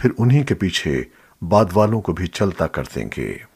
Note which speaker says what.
Speaker 1: फिर उन्हीं के पीछे बाद वालों को भी चलता कर देंगे।